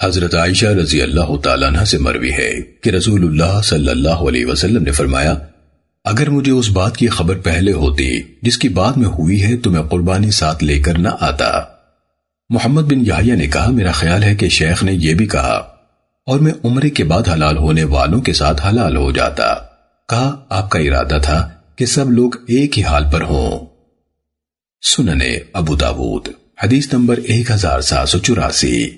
حضرت عائشہ رضی اللہ تعالیٰ عنہ سے مروی ہے کہ رسول اللہ صلی اللہ علیہ وسلم نے فرمایا، اگر مجھے اس بات کی خبر پہلے ہوتی جس کی بعد میں ہوئی ہے تو میں قربانی ساتھ لے کر نہ آتا۔ محمد بن یحییٰ نے کہا، میرا خیال ہے کہ شیخ نے یہ بھی کہا، اور میں عمرے کے بعد حلال ہونے والوں کے ساتھ حلال ہو جاتا۔ کہا، آپ کا ارادہ تھا کہ سب لوگ ایک ہی حال پر ہوں۔ سننے ابو داود، حدیث نمبر ایک ہزار سات سو چوراسی۔